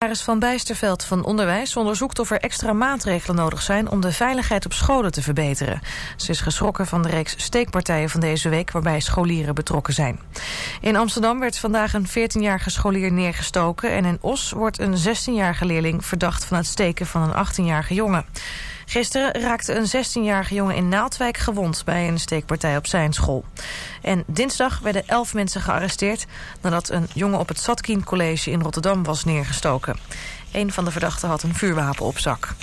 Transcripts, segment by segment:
Commissaris Van Bijsterveld van Onderwijs onderzoekt of er extra maatregelen nodig zijn om de veiligheid op scholen te verbeteren. Ze is geschrokken van de reeks steekpartijen van deze week waarbij scholieren betrokken zijn. In Amsterdam werd vandaag een 14-jarige scholier neergestoken en in Os wordt een 16-jarige leerling verdacht van het steken van een 18-jarige jongen. Gisteren raakte een 16-jarige jongen in Naaldwijk gewond bij een steekpartij op zijn school. En dinsdag werden elf mensen gearresteerd nadat een jongen op het Zatkien College in Rotterdam was neergestoken. Een van de verdachten had een vuurwapen op zak.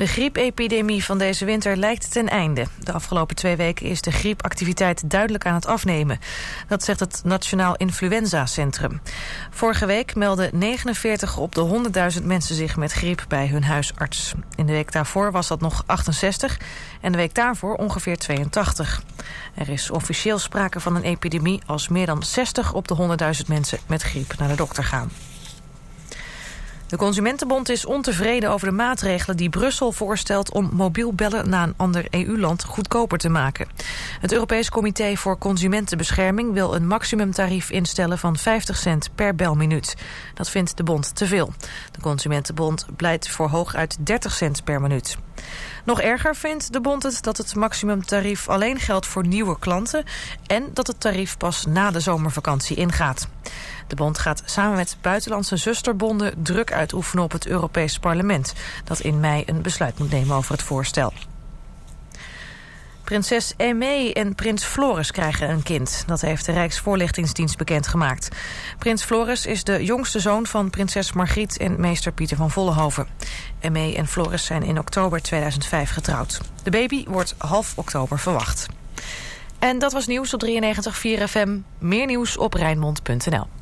De griepepidemie van deze winter lijkt ten einde. De afgelopen twee weken is de griepactiviteit duidelijk aan het afnemen. Dat zegt het Nationaal Influenza Centrum. Vorige week meldden 49 op de 100.000 mensen zich met griep bij hun huisarts. In de week daarvoor was dat nog 68 en de week daarvoor ongeveer 82. Er is officieel sprake van een epidemie als meer dan 60 op de 100.000 mensen met griep naar de dokter gaan. De Consumentenbond is ontevreden over de maatregelen die Brussel voorstelt om mobiel bellen naar een ander EU-land goedkoper te maken. Het Europees Comité voor Consumentenbescherming wil een maximumtarief instellen van 50 cent per belminuut. Dat vindt de bond te veel. De Consumentenbond pleit voor hooguit 30 cent per minuut. Nog erger vindt de bond het dat het maximumtarief alleen geldt voor nieuwe klanten... en dat het tarief pas na de zomervakantie ingaat. De bond gaat samen met buitenlandse zusterbonden druk uitoefenen op het Europees Parlement... dat in mei een besluit moet nemen over het voorstel. Prinses Aimee en prins Floris krijgen een kind. Dat heeft de Rijksvoorlichtingsdienst bekendgemaakt. Prins Floris is de jongste zoon van prinses Margriet en meester Pieter van Vollenhoven. Aimee en Floris zijn in oktober 2005 getrouwd. De baby wordt half oktober verwacht. En dat was nieuws op 93.4 FM. Meer nieuws op Rijnmond.nl.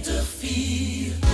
ik uh,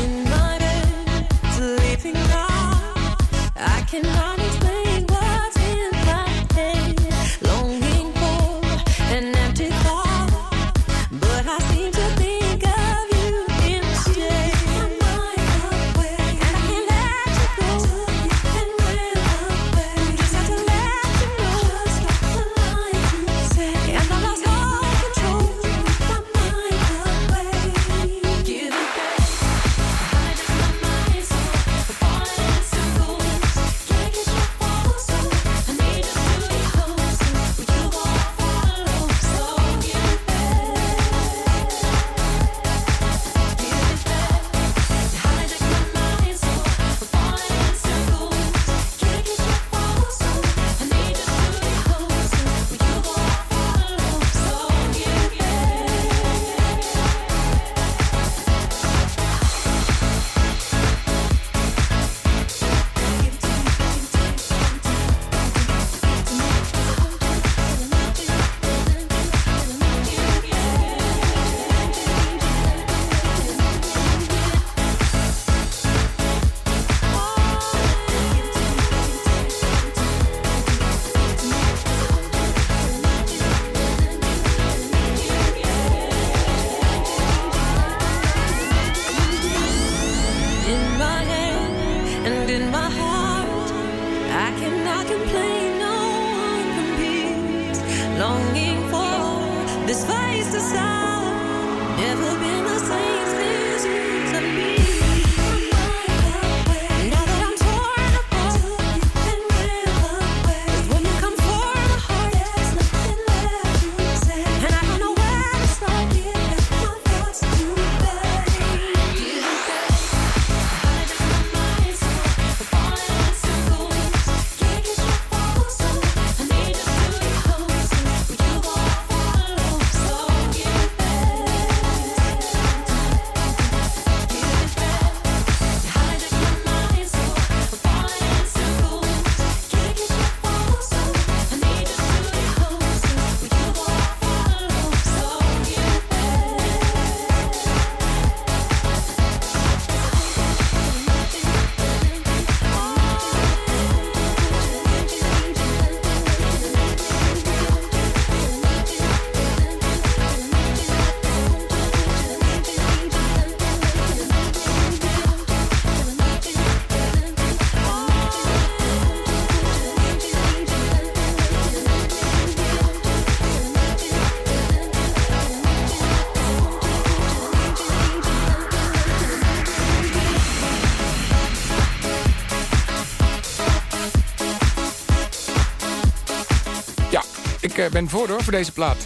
ben voor hoor, voor deze plaat.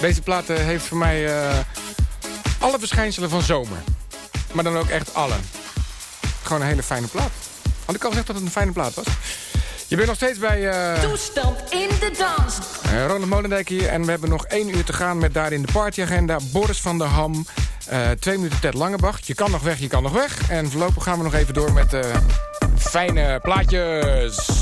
Deze plaat uh, heeft voor mij uh, alle verschijnselen van zomer. Maar dan ook echt alle. Gewoon een hele fijne plaat. Had ik al gezegd dat het een fijne plaat was? Je bent nog steeds bij... Toestand in de dans. Ronald Molendijk hier. En we hebben nog één uur te gaan met daarin de partyagenda. Boris van der Ham. twee minuten Ted Langebach. Je kan nog weg, je kan nog weg. En voorlopig gaan we nog even door met fijne plaatjes.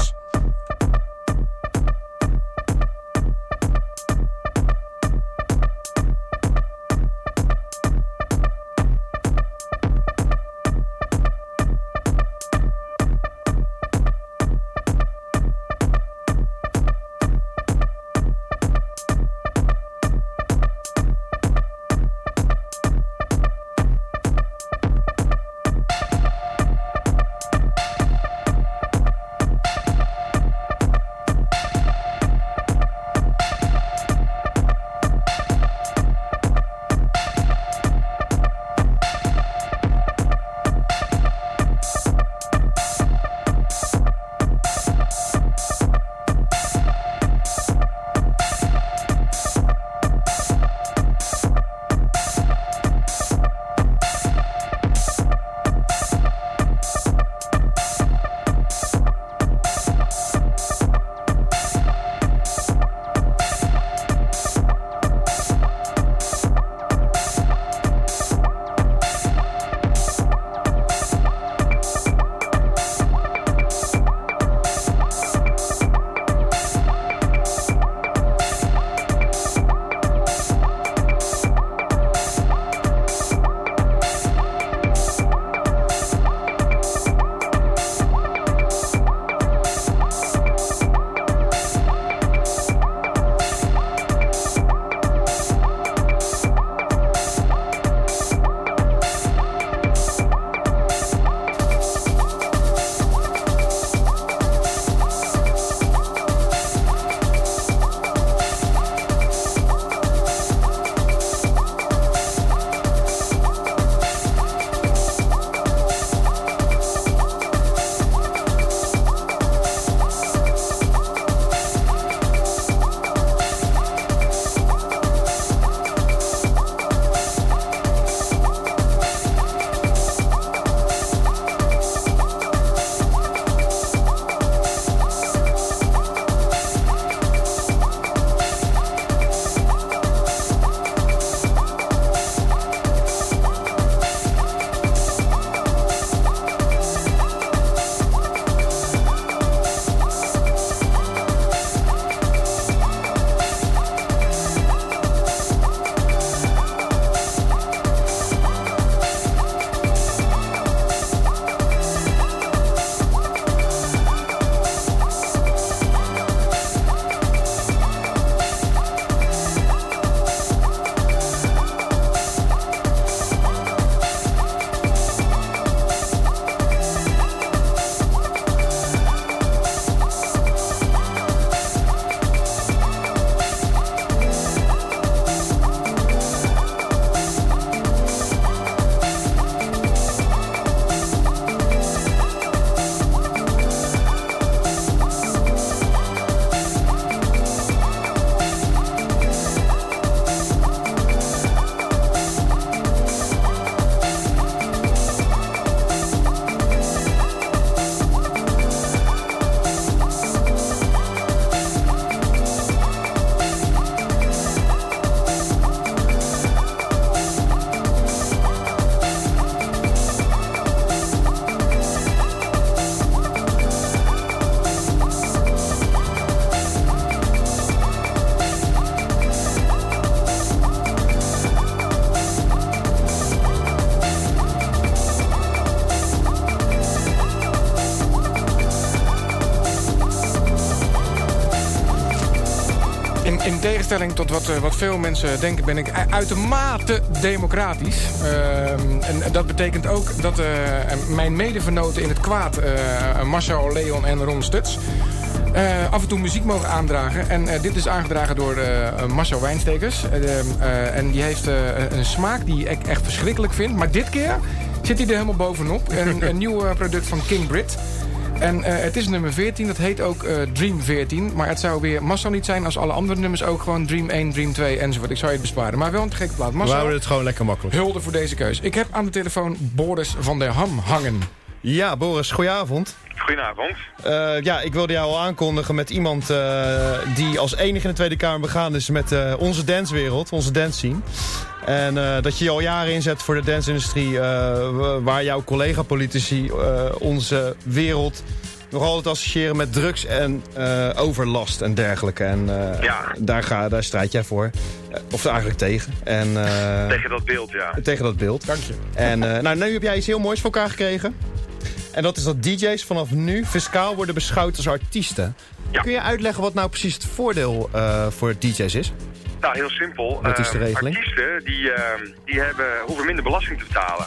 Tegenstelling tot wat, wat veel mensen denken... ben ik uitermate democratisch. Ehm, en dat betekent ook dat mijn medevenoten in het kwaad... Marcel, Leon en Ron Stuts... Uh, af en toe muziek mogen aandragen. En uh, dit is aangedragen door uh, Marcel Wijnstekers. en die heeft een smaak die ik echt verschrikkelijk vind. Maar dit keer zit hij er helemaal bovenop. een, een nieuw product van King Brit. En het is nummer 14, dat heet ook Dream 14. Maar het zou weer Marcel niet zijn als alle andere nummers ook gewoon Dream 1, Dream 2 enzovoort. Ik zou je het besparen. Maar wel een gekke plaat. Marcel, We houden het gewoon lekker makkelijk. Hulde voor deze keus. Ik heb aan de telefoon Boris van der Ham hangen. Ja, Boris, goedenavond. Goedenavond. Uh, ja, ik wilde jou al aankondigen met iemand uh, die als enige in de Tweede Kamer begaan is met uh, onze dancewereld, onze dance scene. En dat je je al jaren inzet voor de dance-industrie, waar jouw collega-politici onze wereld nog altijd associëren met drugs en overlast en dergelijke. En ja. daar, ga, daar strijd jij voor. Of eigenlijk tegen. En, tegen dat beeld, ja. Tegen dat beeld. Dank je. En nou, nu heb jij iets heel moois voor elkaar gekregen. En dat is dat DJ's vanaf nu fiscaal worden beschouwd als artiesten. Kun je uitleggen wat nou precies het voordeel uh, voor DJ's is? Nou, heel simpel. Wat is de uh, regeling? Artiesten die, uh, die hebben, hoeven minder belasting te betalen.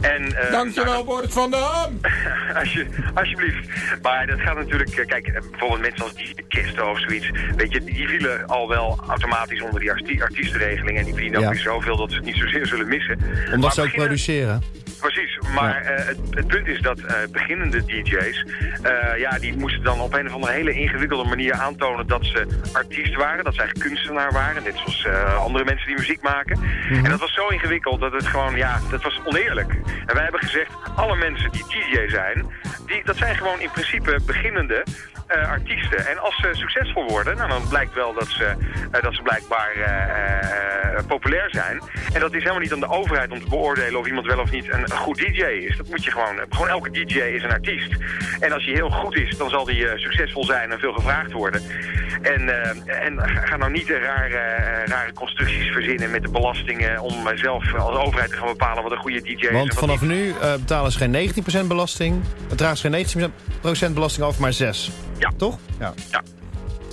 En, uh, Dankjewel, nou, Boris van der Ham! als je, alsjeblieft. Maar dat gaat natuurlijk... Kijk, bijvoorbeeld mensen als die Kisten of zoiets... Weet je, die vielen al wel automatisch onder die arti artiestenregeling. En die verdienen ook weer zoveel dat ze het niet zozeer zullen missen. Omdat maar ze ook produceren? Precies, maar uh, het, het, punt is dat uh, beginnende DJ's, uh, ja, die moesten dan op een of andere hele ingewikkelde manier aantonen dat ze artiest waren, dat zij kunstenaar waren, net zoals andere mensen die muziek maken. Mhm. En dat was zo ingewikkeld dat het gewoon, ja, dat was oneerlijk. En wij hebben gezegd, alle mensen die DJ zijn, die, dat zijn gewoon in principe beginnende uh, artiesten. En als ze succesvol worden, nou, dan blijkt wel dat ze, uh, dat ze blijkbaar uh, populair zijn. En dat is helemaal niet aan de overheid om te beoordelen of iemand wel of niet een, een goed DJ is. Dat moet je gewoon, gewoon elke DJ is een artiest. En als hij heel goed is, dan zal hij succesvol zijn en veel gevraagd worden. En, en ga nou niet rare, rare constructies verzinnen met de belastingen om zelf als overheid te gaan bepalen wat een goede DJ is. Want vanaf nu betalen ze geen 19% belasting, dragen geen 19% belasting over, maar 6. Ja. Toch? Ja. ja.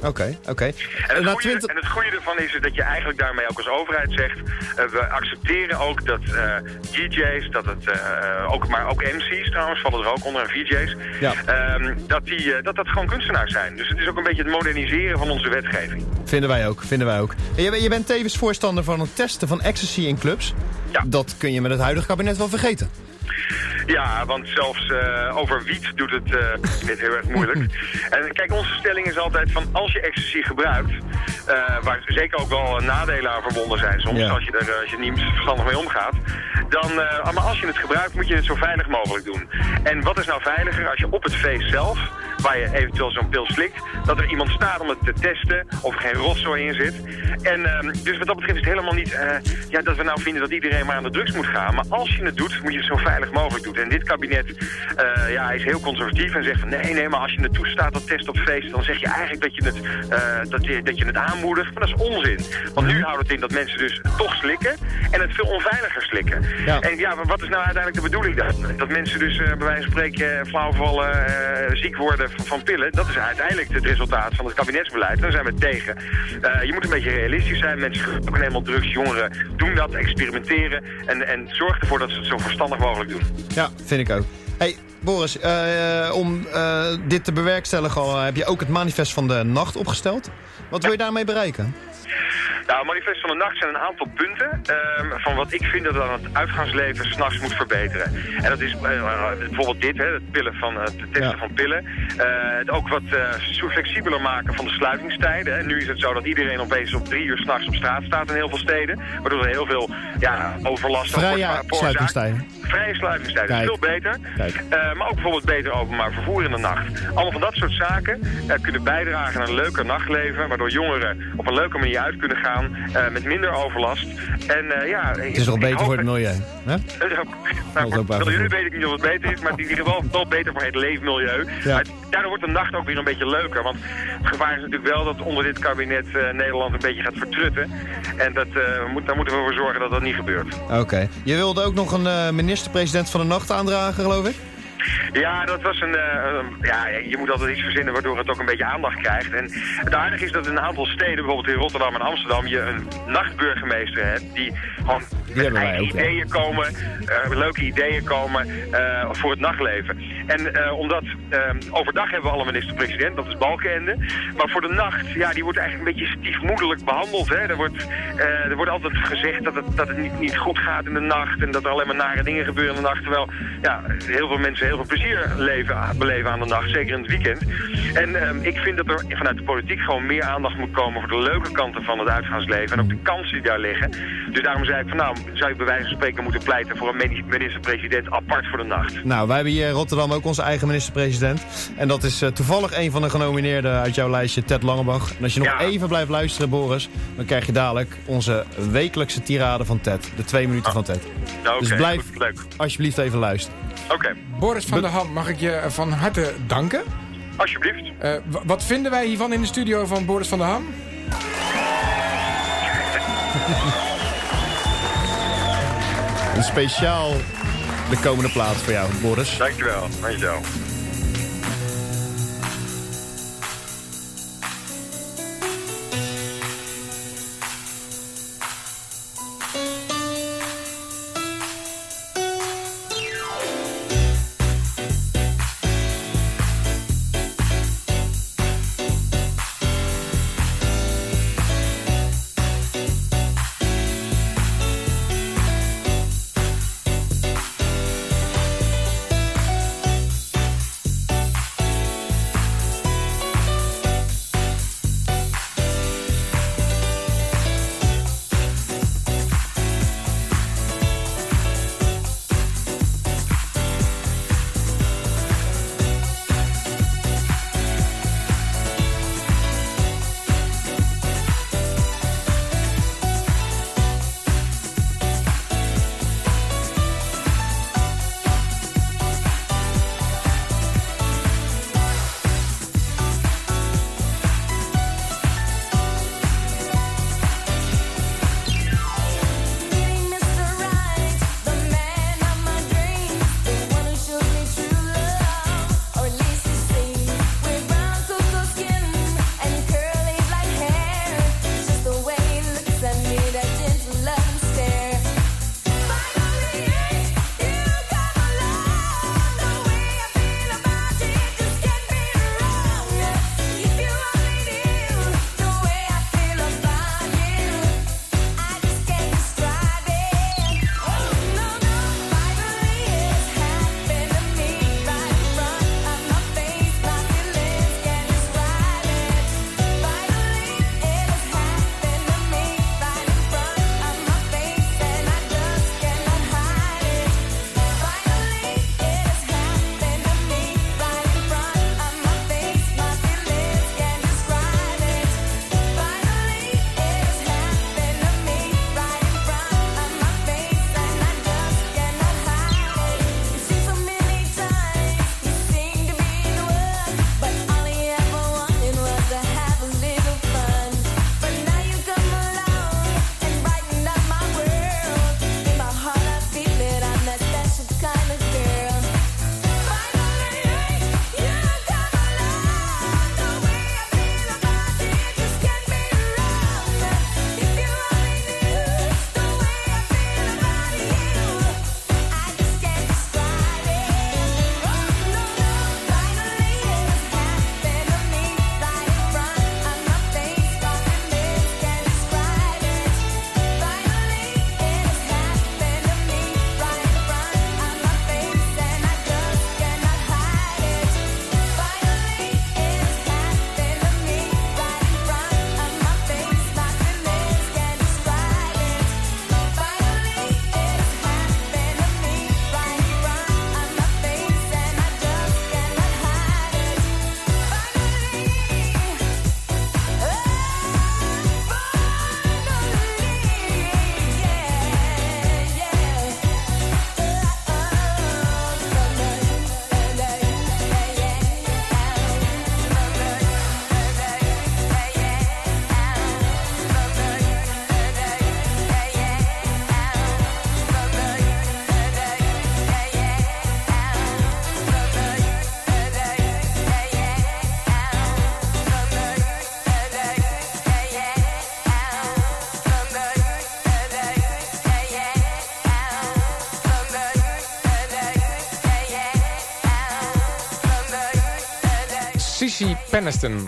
Oké, oké. En, het goede, en het goede ervan is dat je eigenlijk daarmee ook als overheid zegt... Uh, we accepteren ook dat uh, eh, DJ's, dat het, uh, ook, maar ook MC's trouwens, vallen er ook onder, en VJ's... Ja. Um, dat, die, dat dat gewoon kunstenaars zijn. Dus het is ook een beetje het moderniseren van onze wetgeving. Vinden wij ook, vinden wij ook. En je, je bent tevens voorstander van het testen van ecstasy in clubs. Ja. Dat kun je met het huidige kabinet wel vergeten. Ja, want zelfs uh, over wiet doet het uh, heel erg moeilijk. en kijk, onze stelling is altijd van als je ecstasy gebruikt, uh, waar zeker ook wel nadelen aan verbonden zijn soms, als, je er, als je niet verstandig mee omgaat, dan, maar als je het gebruikt moet je het zo veilig mogelijk doen. En wat is nou veiliger als je op het feest zelf waar je eventueel zo'n pil slikt, dat er iemand staat om het te testen of er geen rotzooi in zit. En uh, dus wat dat betreft is het helemaal niet ja, dat we nou vinden dat iedereen maar aan de drugs moet gaan. Maar als je het doet, moet je het zo veilig mogelijk doen. En dit kabinet uh, ja, is heel conservatief en zegt van nee, nee, maar als je het toestaat, dat test op feest, dan zeg je eigenlijk dat je het, dat je, dat je het aanmoedigt. Maar dat is onzin. Want nu houdt het in dat mensen dus toch slikken en het veel onveiliger slikken. Ja. En ja, wat is nou uiteindelijk de bedoeling dan? Dat mensen dus bij wijze van spreken flauw vallen, ziek worden van pillen, dat is uiteindelijk het resultaat van het kabinetsbeleid. Daar zijn we tegen. Uh, je moet een beetje realistisch zijn. Mensen gebruiken helemaal drugs. Jongeren doen dat, experimenteren. En, en zorg ervoor dat ze het zo verstandig mogelijk doen. Ja, vind ik ook. Hey, Boris, uh, om uh, dit te bewerkstelligen heb je ook het manifest van de nacht opgesteld. Wat wil je daarmee bereiken? Nou, Manifest van de Nacht zijn een aantal punten um, van wat ik vind dat dan het uitgaansleven s'nachts moet verbeteren. En dat is uh, bijvoorbeeld dit, hè, het, pillen van, het testen van pillen. Uh, het ook wat uh, flexibeler maken van de sluitingstijden. Hè. Nu is het zo dat iedereen opeens op drie uur s'nachts op straat staat in heel veel steden. Waardoor er heel veel ja, overlast Vrije sluitingstijden. Vrije sluitingstijden, veel beter. maar ook bijvoorbeeld beter openbaar vervoer in de nacht. Allemaal van dat soort zaken kunnen bijdragen aan een leuker nachtleven. Waardoor jongeren op een leuke manier uit kunnen gaan uh, met minder overlast. En uh, ja... Het is wel beter voor het milieu, hè? nou, voor het milieu weet ik niet of het beter is, maar het is in ieder geval wel beter voor het leefmilieu. Ja. Maar daardoor wordt de nacht ook weer een beetje leuker, want het gevaar is natuurlijk wel dat onder dit kabinet uh, Nederland een beetje gaat vertrutten. En dat, moet, daar moeten we voor zorgen dat dat niet gebeurt. Oké. Je wilde ook nog een minister-president van de nacht aandragen, geloof ik? Ja, dat was een, uh, ja, je moet altijd iets verzinnen waardoor het ook een beetje aandacht krijgt. En het aardige is dat in een aantal steden, bijvoorbeeld in Rotterdam en Amsterdam, je een nachtburgemeester hebt die gewoon met eigen ideeën komen, uh, leuke ideeën komen uh, voor het nachtleven. En omdat overdag hebben we alle minister-president, dat is Balkenende. Maar voor de nacht, ja, die wordt eigenlijk een beetje stiefmoedelijk behandeld. Hè. Er, wordt, er wordt altijd gezegd dat het, dat het niet, niet goed gaat in de nacht en dat er alleen maar nare dingen gebeuren in de nacht. Terwijl ja, heel veel mensen heel veel plezier leven, beleven aan de nacht, zeker in het weekend. En ehm, ik vind dat er vanuit de politiek gewoon meer aandacht moet komen voor de leuke kanten van het uitgaansleven en ook de kansen die daar liggen. Dus daarom zei ik van nou, zou je bij wijze van spreken moeten pleiten voor een minister-president apart voor de nacht. Nou, wij hebben hier in Rotterdam ook onze eigen minister-president. En dat is uh, toevallig een van de genomineerden uit jouw lijstje, Ted Langebach. En als je nog even blijft luisteren, Boris, dan krijg je dadelijk onze wekelijkse tirade van Ted. De twee minuten oh. van Ted. Nou, dus blijf alsjeblieft even luisteren. Oké. Boris van der Ham, mag ik je van harte danken? Alsjeblieft. Uh, wat vinden wij hiervan in de studio van Boris van der Ham? Een speciaal de komende plaats voor jou, Boris. Dankjewel, dankjewel.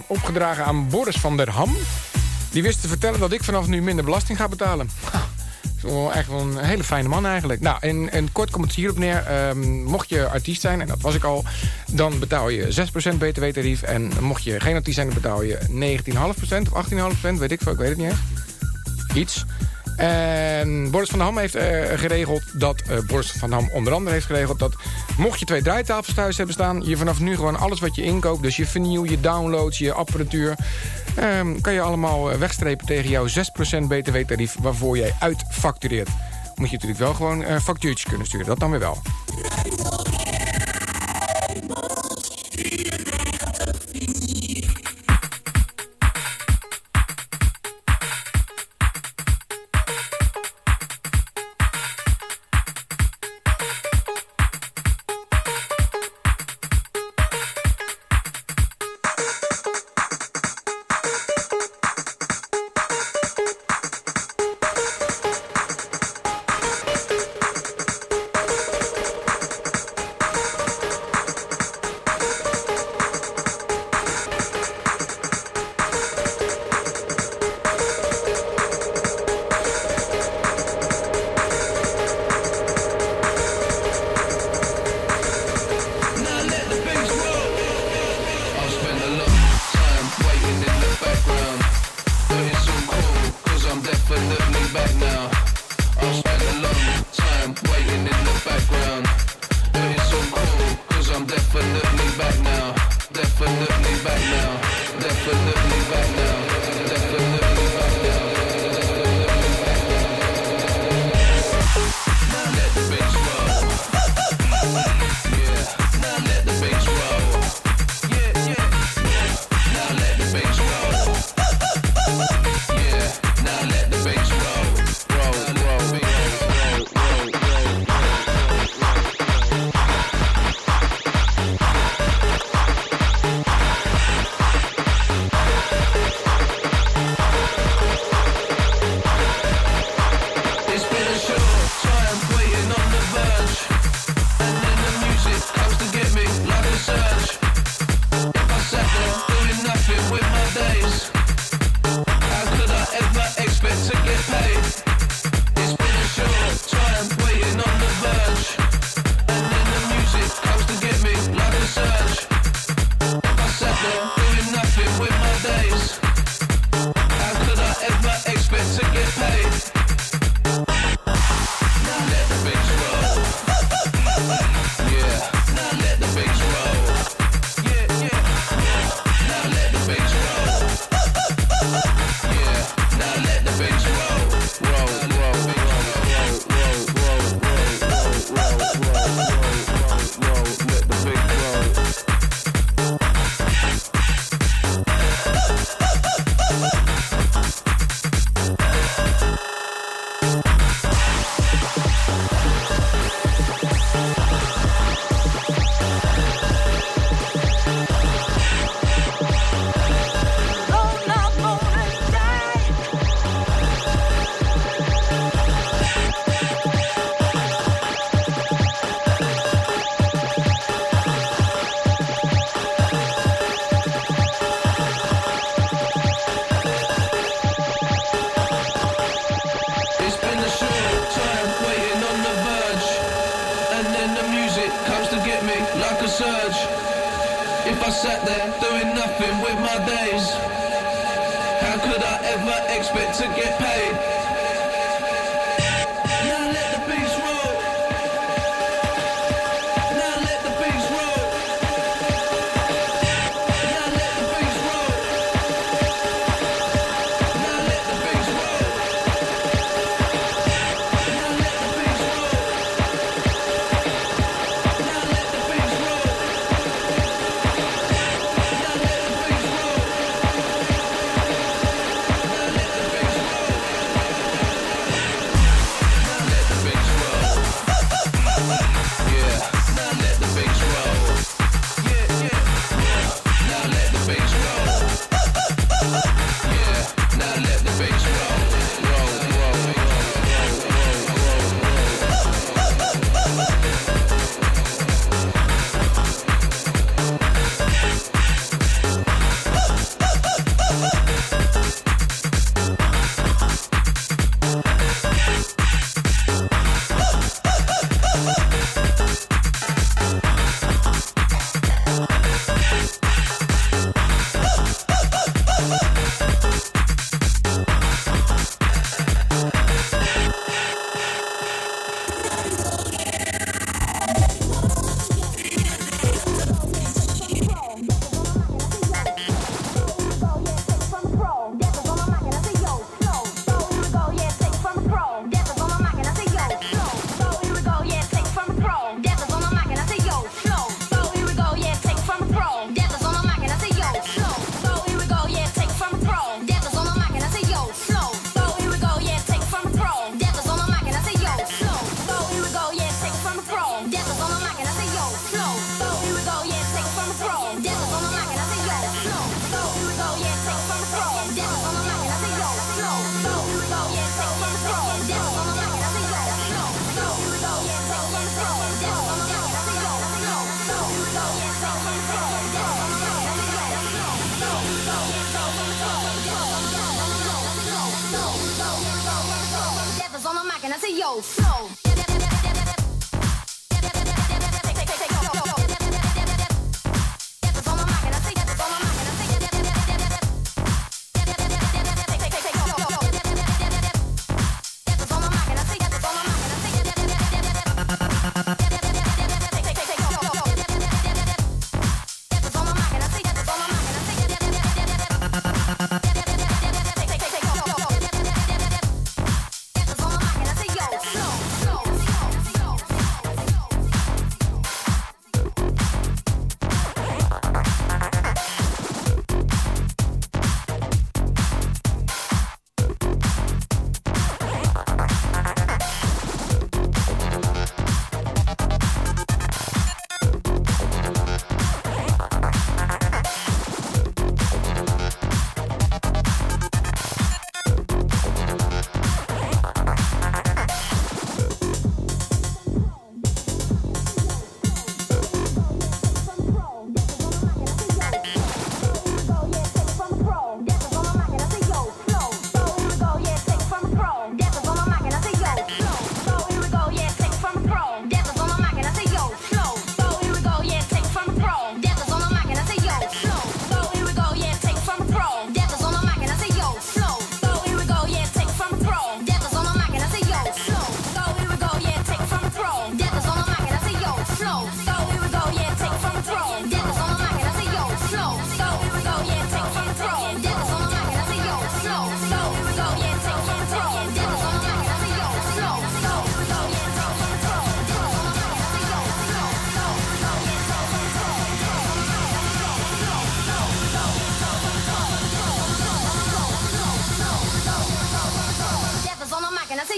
Opgedragen aan Boris van der Ham. Die wist te vertellen dat ik vanaf nu minder belasting ga betalen. Wel echt wel een hele fijne man eigenlijk. Nou, en, en kort komt het hierop neer. Ehm, mocht je artiest zijn, en dat was ik al... dan betaal je 6% btw-tarief. En mocht je geen artiest zijn, dan betaal je 19,5% of 18,5%. Weet ik veel, ik weet het niet echt. Iets. En Boris van Ham heeft eh, geregeld dat... eh, Boris van Ham onder andere heeft geregeld dat... mocht je twee draaitafels thuis hebben staan... je vanaf nu gewoon alles wat je inkoopt... dus je vinyl, je downloads, je apparatuur... ehm, kan je allemaal eh, wegstrepen tegen jouw 6% btw-tarief... waarvoor jij uitfactureert. Moet je natuurlijk wel gewoon eh factuurtjes kunnen sturen. Dat dan weer wel.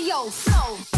Yo, flow.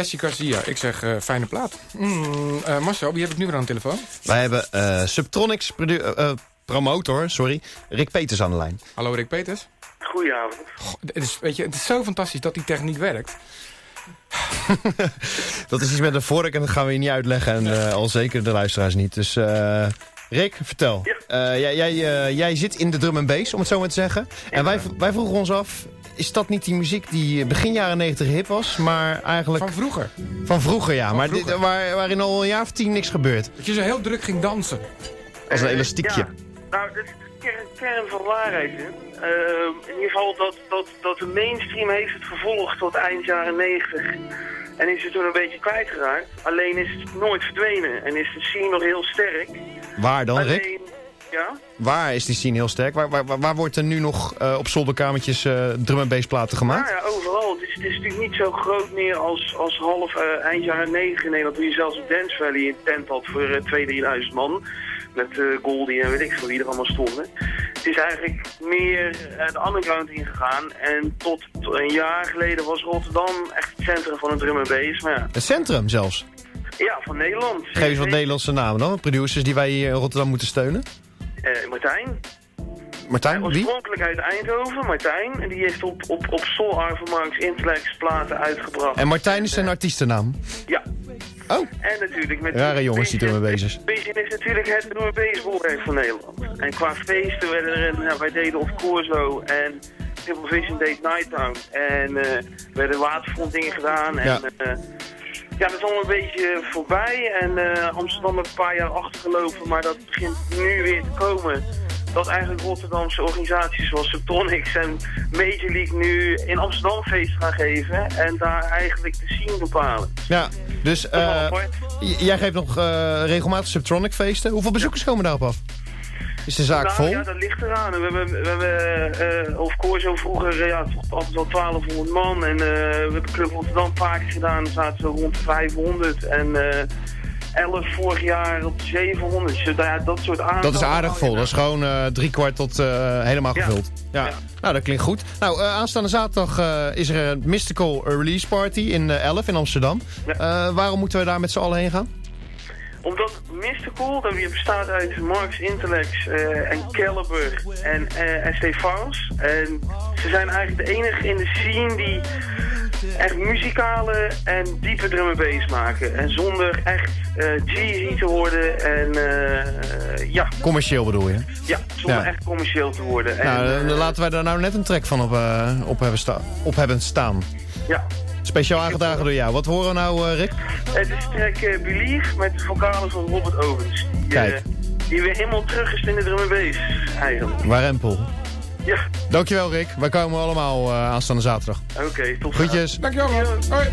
Jesse Garcia, ik zeg eh, fijne plaat. Mm, eh, Marcel, wie heb ik nu weer aan de telefoon? Wij hebben eh, Subtronics produ- promotor, sorry, Rick Peters aan de lijn. Hallo Rick Peters. Goedenavond. Goh, het, is, weet je, het is zo fantastisch dat die techniek werkt. Dat is iets met een vork en dat gaan we je niet uitleggen. En eh, al zeker de luisteraars niet. Dus eh, Rick, vertel. Ja. Eh, jij, jij, eh, jij zit in de drum en bass, om het zo maar te zeggen. En wij, wij vroegen ons af, is dat niet die muziek die begin jaren 90 hip was, maar eigenlijk Van van, vroeger. vroeger, ja. maar dit, vroeger. waar, waarin al een jaar of tien niks gebeurt. Dat je zo heel druk ging dansen. Als een Eh, elastiekje. ja. Nou, dat is de kern, van waarheid. Hè. Eh, in ieder geval dat, dat, dat de mainstream heeft het gevolgd tot eind jaren 90. En is het toen een beetje kwijtgeraakt. Alleen is het nooit verdwenen. En is de scene nog heel sterk. Waar dan, Rick? Alleen, ja? Waar is die scene heel sterk? Waar, waar, waar- wordt er nu nog eh, op zolderkamertjes eh, drum en bass platen gemaakt? Nou ja, overal. Het is, het is natuurlijk niet zo groot meer als, als half eh, eind jaren 90 in Nederland. Toen je zelfs Dance Valley een tent had voor eh 2.000, 3.000 man. Met Goldie en weet ik veel wie er allemaal stonden. Het is eigenlijk meer de underground ingegaan. En tot, tot een jaar geleden was Rotterdam echt het centrum van het drum en bass. Maar ja, Het centrum zelfs. ja van Nederland. Geef eens wat Nederlandse namen dan. Producers die wij hier in Rotterdam moeten steunen. Eh, Martijn. Martijn, wie? Oorspronkelijk uit Eindhoven, Martijn. En die heeft op, op, op Soul Marks Intellect platen uitgebracht. En Martijn is zijn artiestennaam. Ja. Oh. En natuurlijk met... Rare jongens die drum en bass. Vision is natuurlijk het bass bolwerk van Nederland. En qua feesten werden er... Nou, wij deden Of Corso en Triple Vision deed Nighttown. En eh werden waterfront dingen gedaan. En, Ja. ja. Ja, dat is allemaal een beetje voorbij. En eh, Amsterdam heeft een paar jaar achtergelopen. Maar dat begint nu weer te komen. Dat eigenlijk Rotterdamse organisaties zoals Subtronics en Major League nu in Amsterdam feest gaan geven. En daar eigenlijk de scene bepalen. Ja, dus eh, jij geeft nog eh, regelmatig Subtronic feesten. Hoeveel bezoekers komen daarop af? Is de zaak nou, vol? Ja, dat ligt eraan. We hebben, we hebben eh, of Corso vroeger, eh, ja, altijd wel 1200 man. En eh, we hebben Club Rotterdam keer gedaan, dan zaten we rond de 500. En eh 11 vorig jaar op de 700. Dus ja, dat soort aantallen. Dat is aardig vol. Dat is gewoon eh drie kwart tot helemaal Ja. gevuld. Ja. Ja. Nou, dat klinkt goed. Nou, aanstaande zaterdag is er een Mystical Release Party in eh 11 in Amsterdam. Waarom moeten we daar met z'n allen heen gaan? Omdat Mystical, dat weer bestaat uit Marx Intellects eh, en Caliber en, eh en Stefans. En ze zijn eigenlijk de enige in de scene die echt muzikale en diepe drum en bass maken. En zonder echt eh cheesy te worden en eh, ja, Commercieel bedoel je? ja, zonder Ja. echt commercieel te worden. En, nou, dan laten wij daar nou net een track van op, op, hebben, sta op hebben staan. ja. Speciaal aangedragen door jou. Wat horen we nou, eh, Rick? Het is track eh, Believe met de vocalen van Robert Owens. Die, Kijk. eh, die weer helemaal terug is in de drum bass, eigenlijk. Warempel. Ja, Dankjewel, Rick. Wij komen allemaal eh, aanstaande zaterdag. oké, tot Groetjes. Dankjewel, man. Hoi.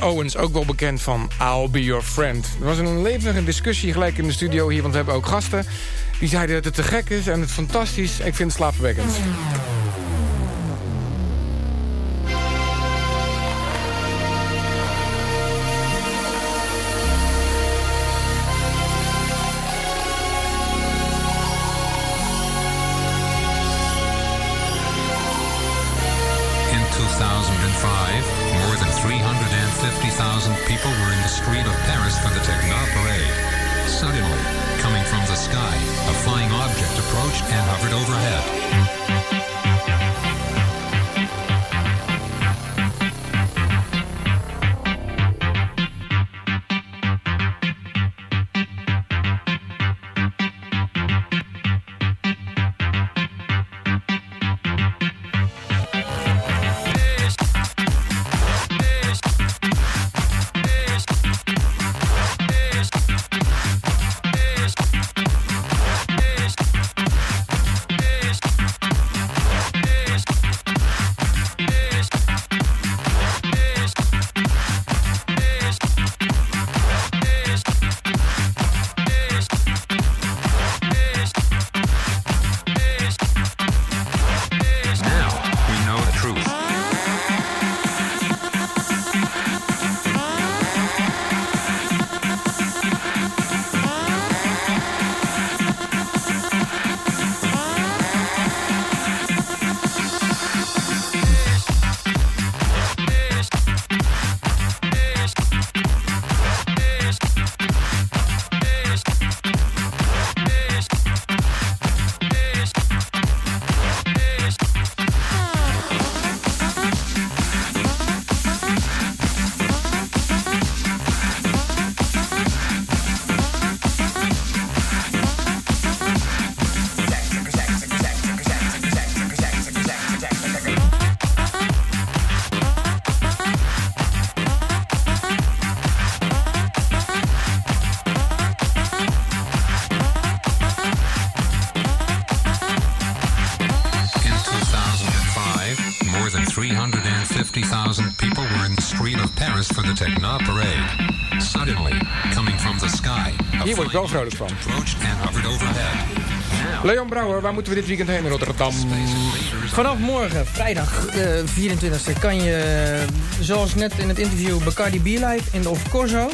Owens, ook wel bekend van I'll Be Your Friend. Er was een levendige discussie gelijk in de studio hier, want we hebben ook gasten. Die zeiden dat het te gek is en het fantastisch. Ik vind het slaapverwekkend. Ik wel vrolijk van. overhead. Leon Brouwer, waar moeten we dit weekend heen in Rotterdam? Vanaf morgen, vrijdag de 24e, kan je, eh, zoals net in het interview, Bacardi Be Live in de Of Corso.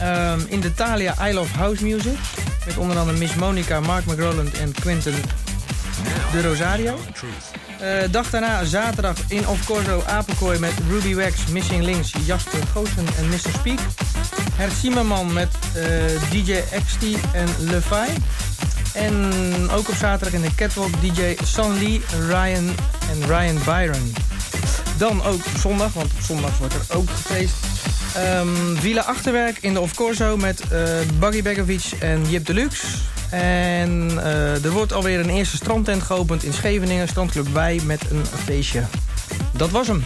Ehm, in de Thalia I Love House Music. Met onder andere Miss Monica, Mark McRoland en Quentin de Rosario. Eh, dag daarna, zaterdag, in Of Corso Apelkooi met Ruby Wax, Missing Links, Jasper Goosen en Mr. Speak. Hert Zimmerman met eh, DJ XT en Levi. En ook op zaterdag in de Catwalk DJ San Lee, Ryan en Ryan Byron. Dan ook zondag, want zondag wordt er ook gefeest. Ehm Villa Achterwerk in de Of Corso met eh Baggy Begovic en Jip Deluxe. En eh, er wordt alweer een eerste strandtent geopend in Scheveningen. Strandclub Wij met een feestje. Dat was hem.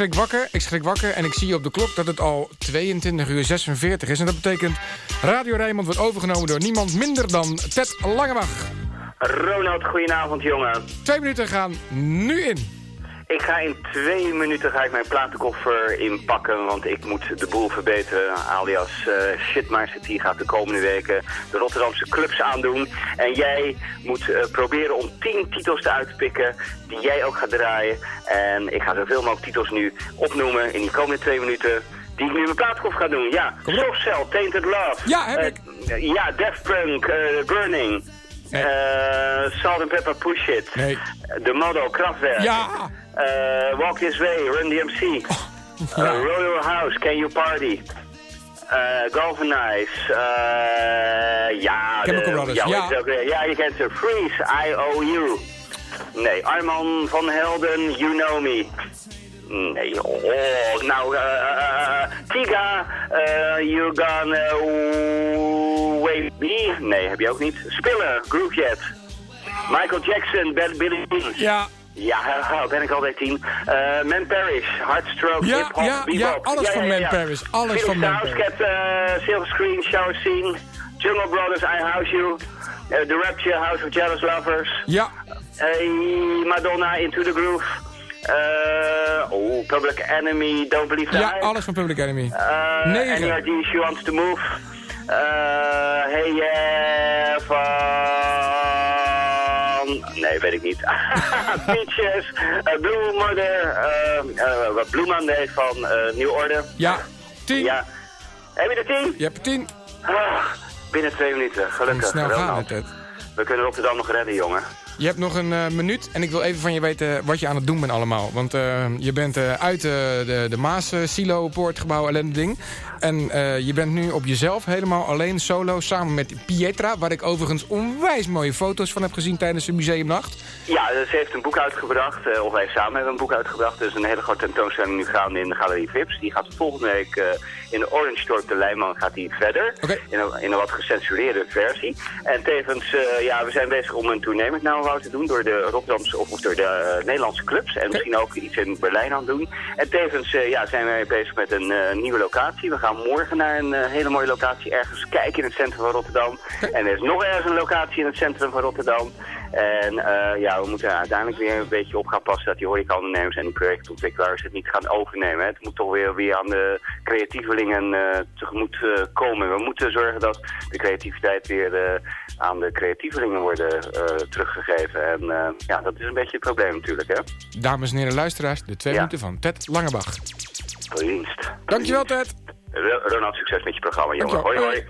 Schrik wakker, ik schrik wakker en ik zie op de klok dat het al 22 uur 46 is. En dat betekent Radio Rijnmond wordt overgenomen door niemand minder dan Ted Langebach. Ronald, goedenavond jongen. Twee minuten gaan nu in. Ik ga in twee minuten ga ik mijn platenkoffer inpakken, want ik moet de boel verbeteren. Alias uh, Shitmar City gaat de komende weken de Rotterdamse clubs aandoen. En jij moet uh, proberen om tien titels te uitpikken die jij ook gaat draaien. En ik ga zoveel mogelijk titels nu opnoemen in die komende twee minuten die ik nu in mijn platenkoffer ga doen. Ja, Soft Cell, Tainted Love. Ja, heb ik. Uh, ja, Death Punk, Burning. Nee. Salt and Pepper Push It. Nee. De Model Kraftwerk. Ja. Uh, Walk This Way, Run DMC. Oh, Uh, Royal House, Can You Party? Uh, Galvanize. Uh, ja, Chemical Brothers, ja, ja. ja, je kent ze. Freeze, I-O-U. Nee, Arman van Helden, You Know Me. Nee, oh, nou, uh, Tiga, uh, You Gonna Wave Me. Nee, heb je ook niet. Spiller, Groove Jet. Michael Jackson, Bad Billy Jean. Ja. Ja, ben ik alweer tien. Uh, Man Paris, Heartstroke, Ja, Hip Hop, ja, alles van Man Paris, alles van Man House, Paris. Cat, uh, Silver Screen, Shower Scene, Jungle Brothers, I House You, uh, The Rapture, House of Jealous Lovers. Ja. Madonna, Into the Groove. Uh, oh, Public Enemy, Don't Believe the Ja, alles van Public Enemy. Uh, Negen. NERD, She Wants to Move. Uh, hey, yeah, van... Weet ik niet. Peaches, uh, Blue Mother, wat van uh, New Order. Ja, tien. Ja. Heb je er tien? Je hebt er tien. Ah, binnen twee minuten, gelukkig. snel gaat Ronald. het? We kunnen Rotterdam nog redden, jongen. Je hebt nog een eh, minuut en ik wil even van je weten wat je aan het doen bent allemaal. Want eh, je bent eh, uit de, de Maas Silo Poortgebouw ellende ding. En je bent nu op jezelf helemaal alleen solo samen met Pietra. Waar ik overigens onwijs mooie foto's van heb gezien tijdens de museumnacht. Ja, ze heeft een boek uitgebracht, of wij samen hebben een boek uitgebracht. Is een hele grote tentoonstelling nu gaande in de Galerie Vips. Die gaat volgende week in Orange Store op de Leijman gaat die verder. In, een, in een wat gecensureerde versie. En tevens, eh, ja, we zijn bezig om een Now Wow te doen door de Rotterdamse of, of door de eh, Nederlandse clubs. En misschien ook iets in Berlijn aan het doen. En tevens eh, ja, zijn wij bezig met een nieuwe locatie. We gaan morgen naar een hele mooie locatie ergens kijken in het centrum van Rotterdam. En er is nog ergens een locatie in het centrum van Rotterdam. En eh, ja, we moeten uiteindelijk weer een beetje op gaan passen dat die horecaondernemers en die projectontwikkelaars het niet gaan overnemen. Het moet toch weer, weer aan de creatievelingen eh, tegemoet eh, komen. We moeten zorgen dat de creativiteit weer aan de creatievelingen worden teruggegeven. En ja, dat is een beetje het probleem natuurlijk, hè. Dames en heren luisteraars, de twee Ja. minuten van Ted Langebach. Je dienst. Dankjewel Ted. Ro- Ronald, succes met je programma, jongen. Hoi, hoi.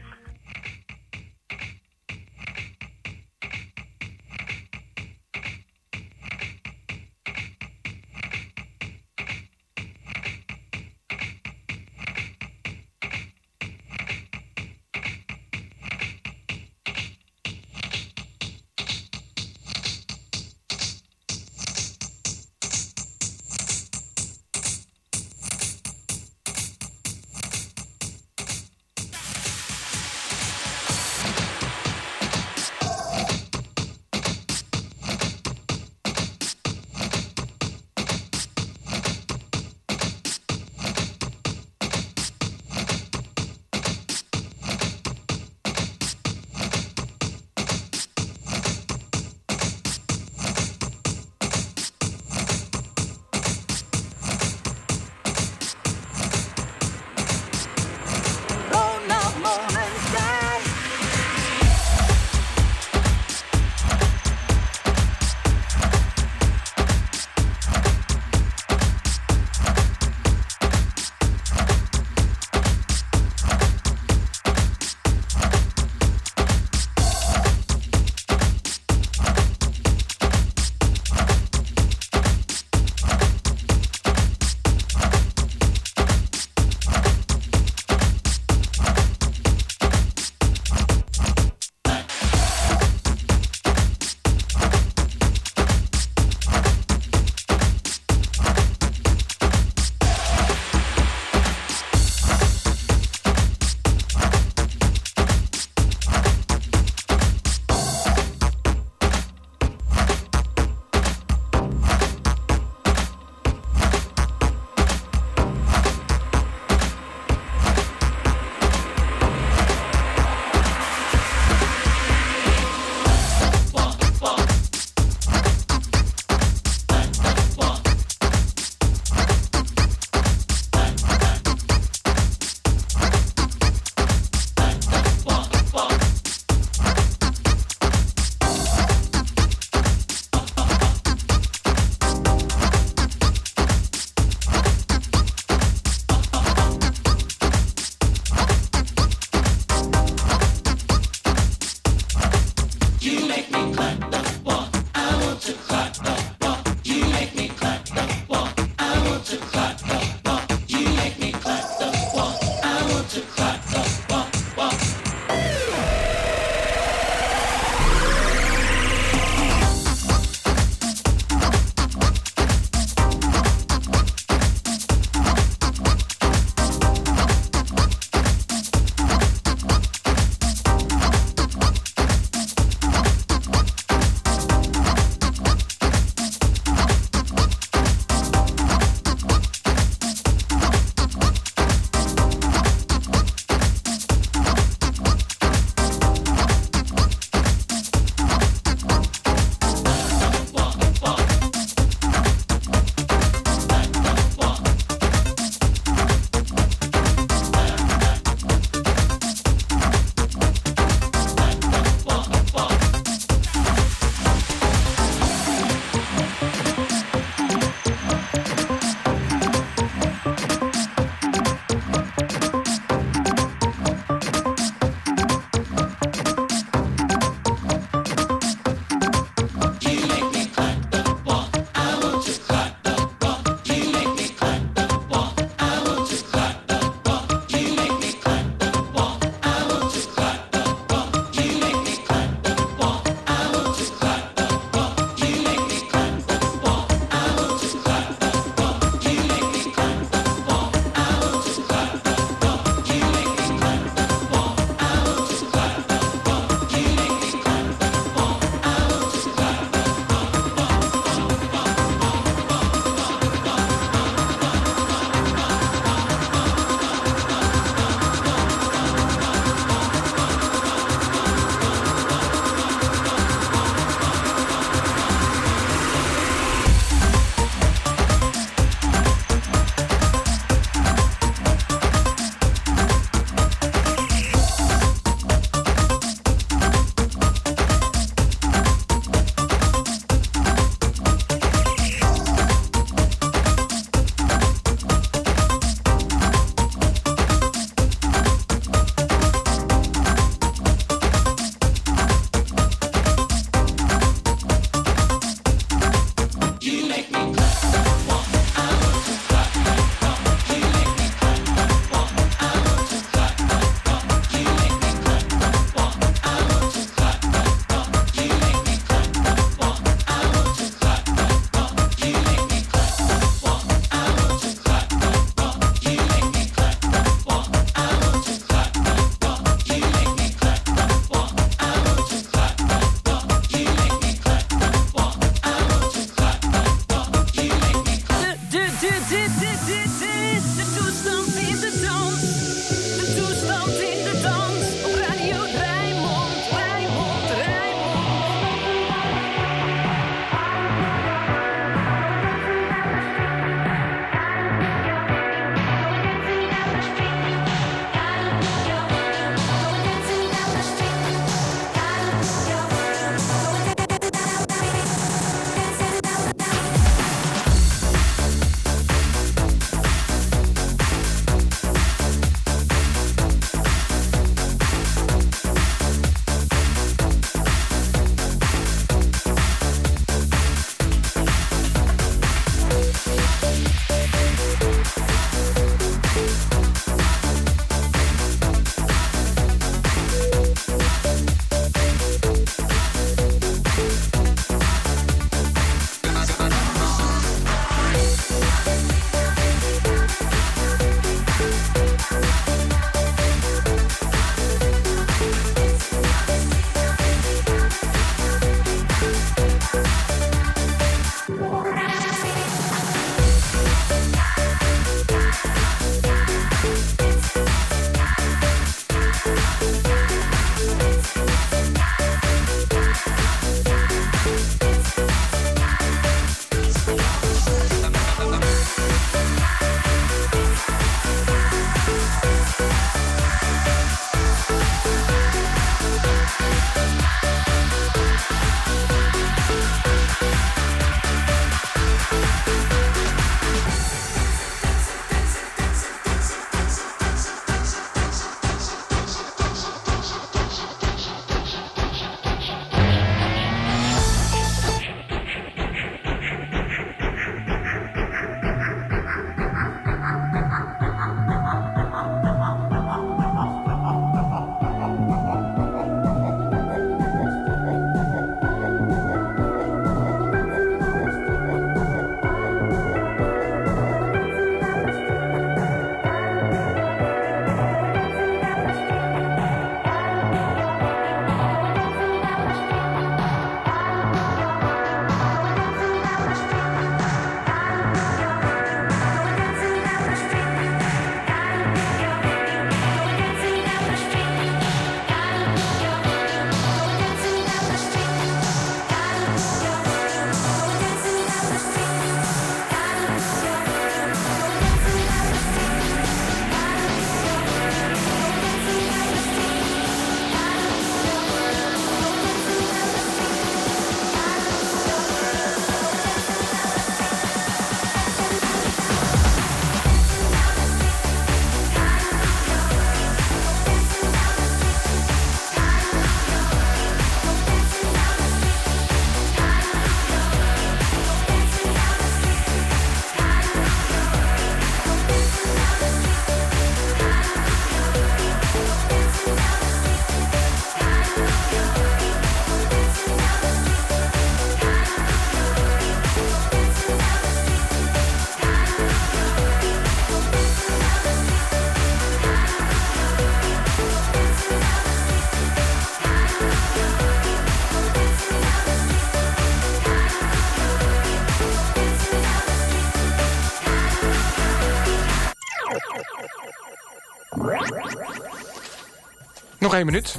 Nog één minuut.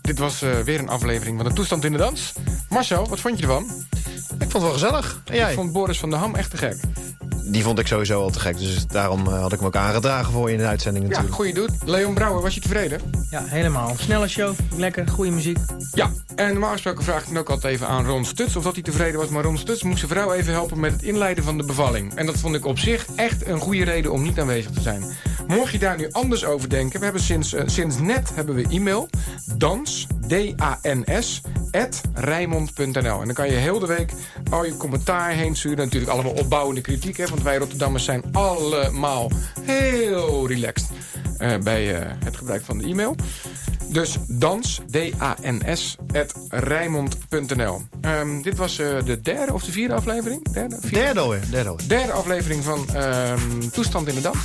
Dit was eh, weer een aflevering van de Toestand in de Dans. Marcel, wat vond je ervan? Ik vond het wel gezellig. En jij? Ik vond Boris van der Ham echt te gek. Die vond ik sowieso al te gek. Dus daarom eh, had ik hem ook aangedragen voor je in de uitzending Ja, natuurlijk. goeie doet. Leon Brouwer, was je tevreden? Ja, helemaal. Snelle show, lekker, goede muziek. Ja, en normaal gesproken vraag ik dan ook altijd even aan Ron Stuts of dat hij tevreden was. Maar Ron Stuts moest zijn vrouw even helpen met het inleiden van de bevalling. En dat vond ik op zich echt een goede reden om niet aanwezig te zijn. Mocht je daar nu anders over denken, we hebben sinds, eh, sinds net hebben we e-mail. Dans, D-A-N-S, at. En dan kan je heel de week al je commentaar heen sturen. Natuurlijk allemaal opbouwende kritiek, hè, want wij Rotterdammers zijn allemaal heel relaxed eh, bij eh, het gebruik van de e-mail. Dus dans, D-A-N-S, at Rijnmond.nl. Ehm, dit was eh, de derde of de vierde aflevering? Derde, vierde? Derde alweer. Derde alweer. Derde aflevering van ehm, Toestand in de Dans.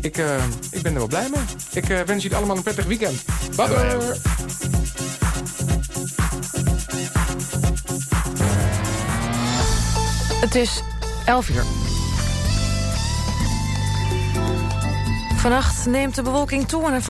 Ik, eh, ik ben er wel blij mee. Ik eh, wens jullie allemaal een prettig weekend. Bye bye. Het is 11 uur. Vannacht neemt de bewolking toe en er